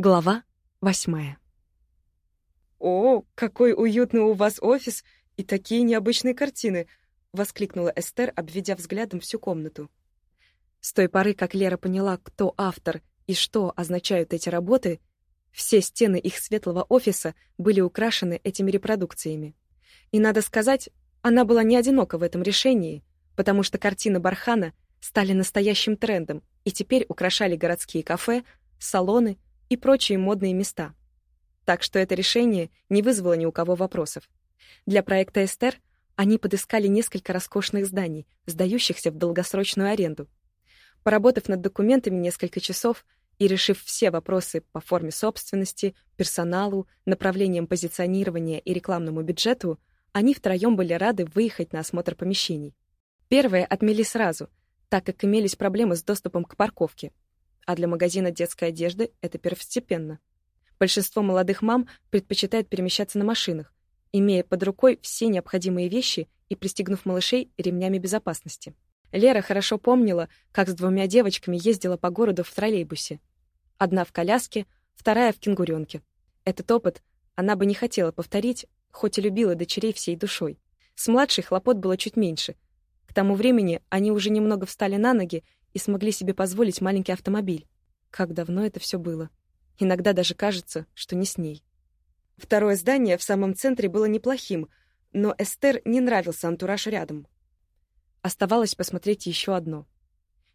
Глава восьмая. «О, какой уютный у вас офис и такие необычные картины!» — воскликнула Эстер, обведя взглядом всю комнату. С той поры, как Лера поняла, кто автор и что означают эти работы, все стены их светлого офиса были украшены этими репродукциями. И, надо сказать, она была не одинока в этом решении, потому что картины Бархана стали настоящим трендом и теперь украшали городские кафе, салоны и прочие модные места. Так что это решение не вызвало ни у кого вопросов. Для проекта «Эстер» они подыскали несколько роскошных зданий, сдающихся в долгосрочную аренду. Поработав над документами несколько часов и решив все вопросы по форме собственности, персоналу, направлениям позиционирования и рекламному бюджету, они втроем были рады выехать на осмотр помещений. Первые отмели сразу, так как имелись проблемы с доступом к парковке — а для магазина детской одежды это первостепенно. Большинство молодых мам предпочитает перемещаться на машинах, имея под рукой все необходимые вещи и пристегнув малышей ремнями безопасности. Лера хорошо помнила, как с двумя девочками ездила по городу в троллейбусе. Одна в коляске, вторая в кенгуренке. Этот опыт она бы не хотела повторить, хоть и любила дочерей всей душой. С младшей хлопот было чуть меньше. К тому времени они уже немного встали на ноги и смогли себе позволить маленький автомобиль. Как давно это все было. Иногда даже кажется, что не с ней. Второе здание в самом центре было неплохим, но Эстер не нравился антураж рядом. Оставалось посмотреть еще одно.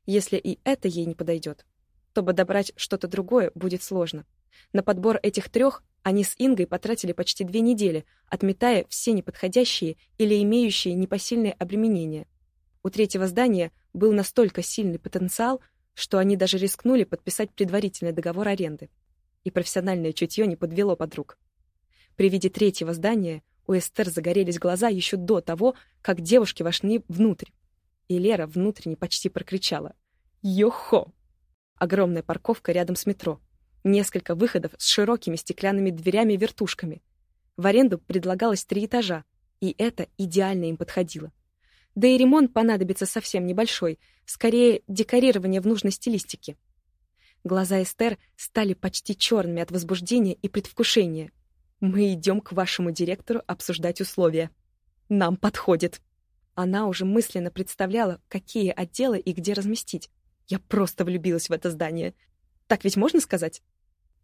Если и это ей не подойдет, то подобрать что-то другое будет сложно. На подбор этих трех они с Ингой потратили почти две недели, отметая все неподходящие или имеющие непосильные обременения. У третьего здания был настолько сильный потенциал, что они даже рискнули подписать предварительный договор аренды. И профессиональное чутье не подвело подруг. При виде третьего здания у Эстер загорелись глаза еще до того, как девушки вошли внутрь. И Лера внутренне почти прокричала. «Йо-хо!» Огромная парковка рядом с метро. Несколько выходов с широкими стеклянными дверями-вертушками. В аренду предлагалось три этажа, и это идеально им подходило. Да и ремонт понадобится совсем небольшой, скорее декорирование в нужной стилистике. Глаза Эстер стали почти черными от возбуждения и предвкушения. «Мы идем к вашему директору обсуждать условия. Нам подходит». Она уже мысленно представляла, какие отделы и где разместить. Я просто влюбилась в это здание. Так ведь можно сказать?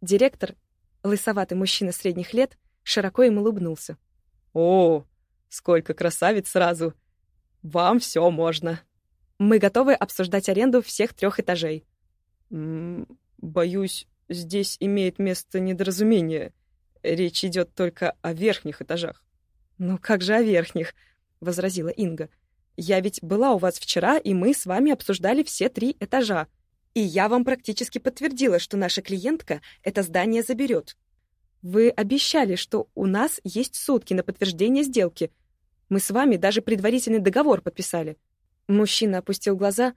Директор, лысоватый мужчина средних лет, широко им улыбнулся. «О, сколько красавиц сразу! Вам все можно. Мы готовы обсуждать аренду всех трех этажей. Боюсь, здесь имеет место недоразумение. Речь идет только о верхних этажах. Ну как же о верхних? возразила Инга. Я ведь была у вас вчера, и мы с вами обсуждали все три этажа. И я вам практически подтвердила, что наша клиентка это здание заберет. Вы обещали, что у нас есть сутки на подтверждение сделки, мы с вами даже предварительный договор подписали». Мужчина опустил глаза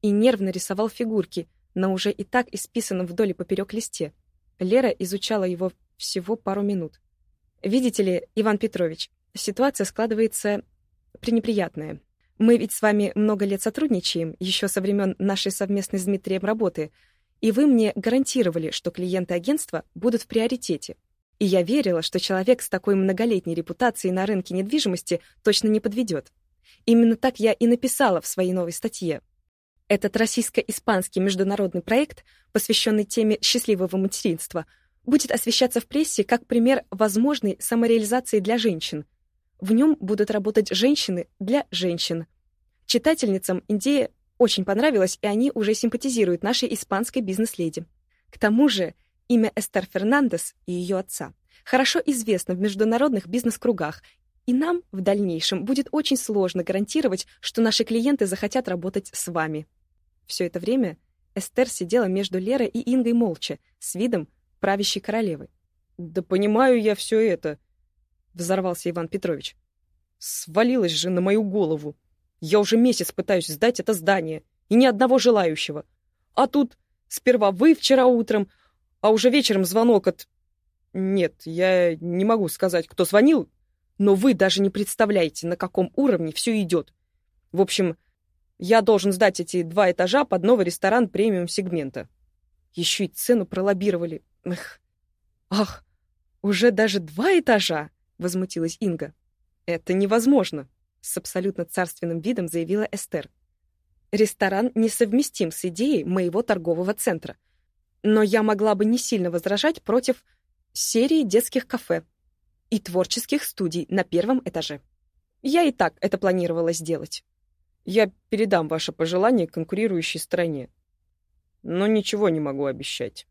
и нервно рисовал фигурки на уже и так исписанном вдоль и поперек листе. Лера изучала его всего пару минут. «Видите ли, Иван Петрович, ситуация складывается пренеприятная. Мы ведь с вами много лет сотрудничаем, еще со времен нашей совместной с Дмитрием работы, и вы мне гарантировали, что клиенты агентства будут в приоритете. И я верила, что человек с такой многолетней репутацией на рынке недвижимости точно не подведет. Именно так я и написала в своей новой статье. Этот российско-испанский международный проект, посвященный теме счастливого материнства, будет освещаться в прессе как пример возможной самореализации для женщин. В нем будут работать женщины для женщин. Читательницам идея очень понравилась, и они уже симпатизируют нашей испанской бизнес-леди. К тому же Имя Эстер Фернандес и ее отца хорошо известно в международных бизнес-кругах, и нам в дальнейшем будет очень сложно гарантировать, что наши клиенты захотят работать с вами. Все это время Эстер сидела между Лерой и Ингой молча, с видом правящей королевы. «Да понимаю я все это», — взорвался Иван Петрович. «Свалилось же на мою голову. Я уже месяц пытаюсь сдать это здание, и ни одного желающего. А тут сперва вы вчера утром, а уже вечером звонок от... Нет, я не могу сказать, кто звонил, но вы даже не представляете, на каком уровне все идет. В общем, я должен сдать эти два этажа под новый ресторан премиум-сегмента. Еще и цену пролоббировали. Эх. Ах, уже даже два этажа, возмутилась Инга. Это невозможно, с абсолютно царственным видом заявила Эстер. Ресторан несовместим с идеей моего торгового центра. Но я могла бы не сильно возражать против серии детских кафе и творческих студий на первом этаже. Я и так это планировала сделать. Я передам ваше пожелание конкурирующей стороне. Но ничего не могу обещать.